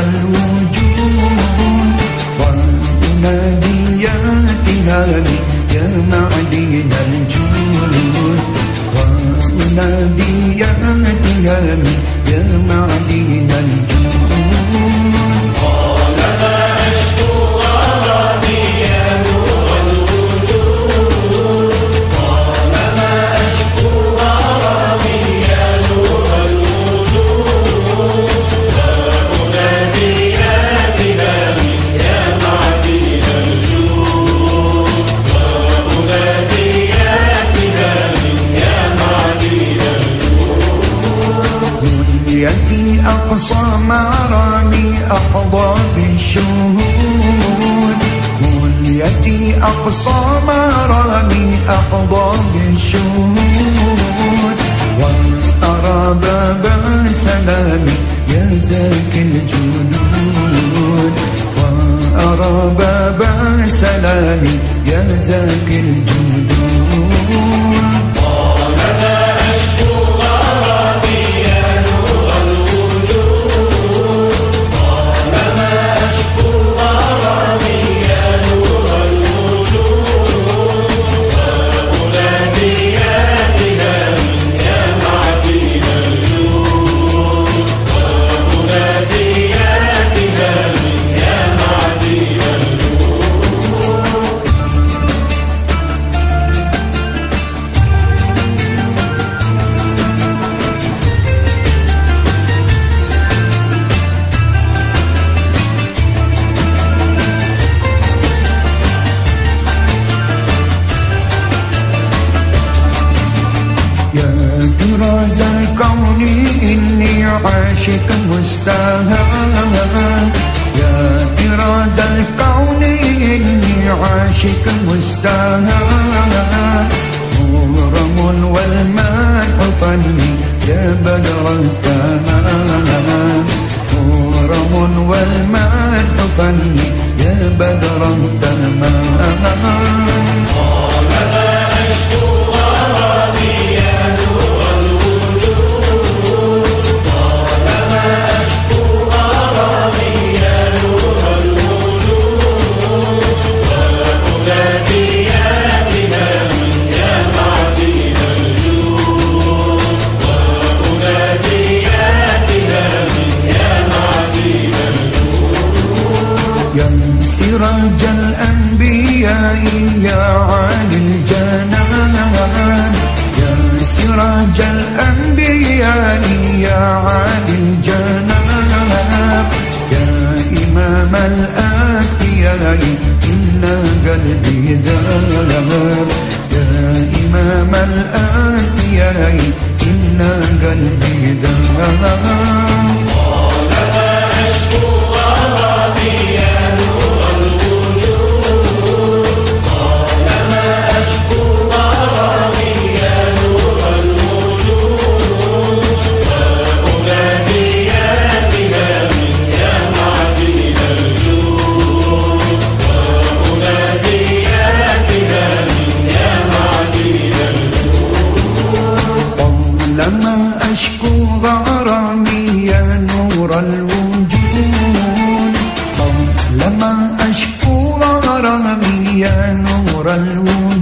الوجود طلبنا دياتها لك أحظى بالشهود كليتي أقصى مرامي أحظى بالشهود وأرى باب سلامي يا زاكي الجنود وأرى باب سلامي يا زاكي الجنود طراز الكون إني عاشق مستهان. يا طراز الكون إني عاشق مستهان. مغرم والماء فني يا بدر التمام. مغرم والماء فني يا بدر سراج الأنبياء يا عالي الجنان. يا سراج الأنبياء يا عالي الجنان. يا إمام الأتقياء ya enamorarlo